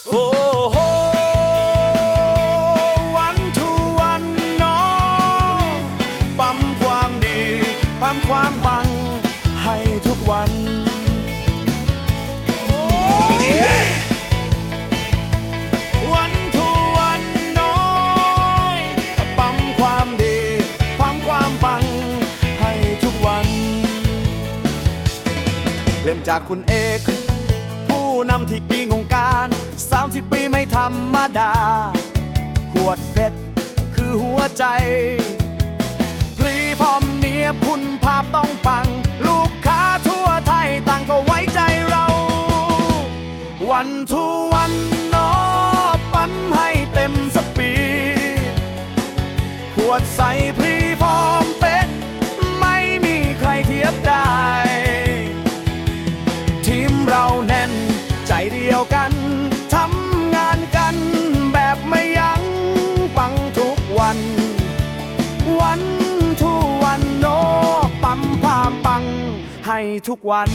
ความดีปั๊มความปังให้ทุกวันวันทูวันน้อยปั๊มความดีปั๊มความปังให้ทุกวัน เริ่มจากคุณเอกผู้ นำที่ปีงงการ 30 ปีไม่ธรรมดา ขวดเพชรคือหัวใจ พรีพร้อมเนียบคุณภาพต้องปัง ลูกค้าทั่วไทยต่างก็ไว้ใจเรา วันทูวันนอปั้นให้เต็มสปีดขวดใสพรี ให้ทุกวัน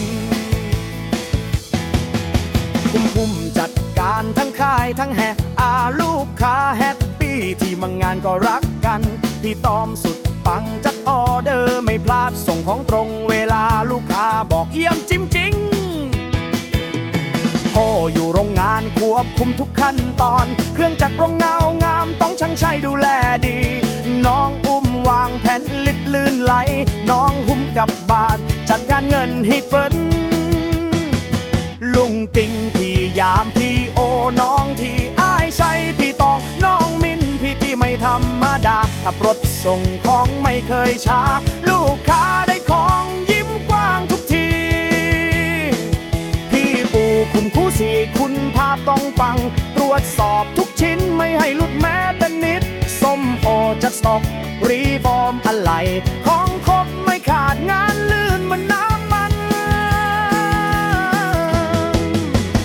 คุ้มคุ้มจัดการทั้งค่ายทั้งแฮกอาลูกค้าแฮปปี้ที่มางานก็รักกัน พี่ตอมสุดปังจัดออเดอร์ไม่พลาดส่งของตรงเวลาลูกค้าบอกเยี่ยมจริงๆพ่ออยู่โรงงานควบคุมทุกขั้นตอน เครื่องจักรโรงงานงามต้องช่างชัยดูแลดี น้องอุ้มวางแผ่นลิดลื่นไหล น้องหุ้มกับบาท จัดการเงินให้เฟินลุงติงพี่ยามพี่โอน้องที่อ้ายใช้พี่ตองน้องมินพี่ที่ไม่ธรรมดาขับรถส่งของไม่เคยช้า ลูกค้าได้ของยิ้มกว้างทุกที พี่ปู่คุมคู่สี่คุณภาพต้องปัง ตรวจสอบทุกชิ้นไม่ให้หลุดแม้แต่นิดส้มโอจัดสต็อก รีฟอร์มอะไร ของครบไม่ขาดงานลื่นเหมันน้ำมัน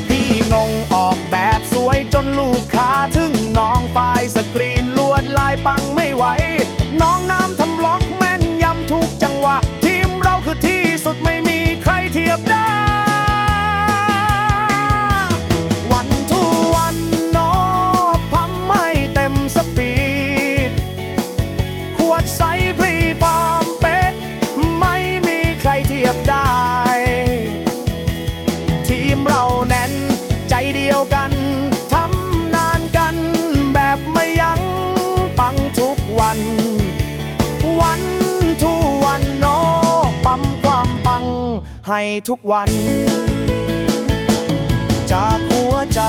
พี่งงออกแบบสวยจนลูกค้าถึงน้องปลายสกรีนลวดลายปังไม่ไหว น้อง ให้ทุกวัน จากหัวใจ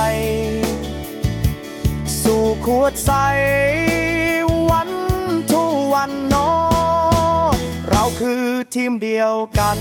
สู่ขวดใส วันทุกวันโนเราคือทีมเดียวกัน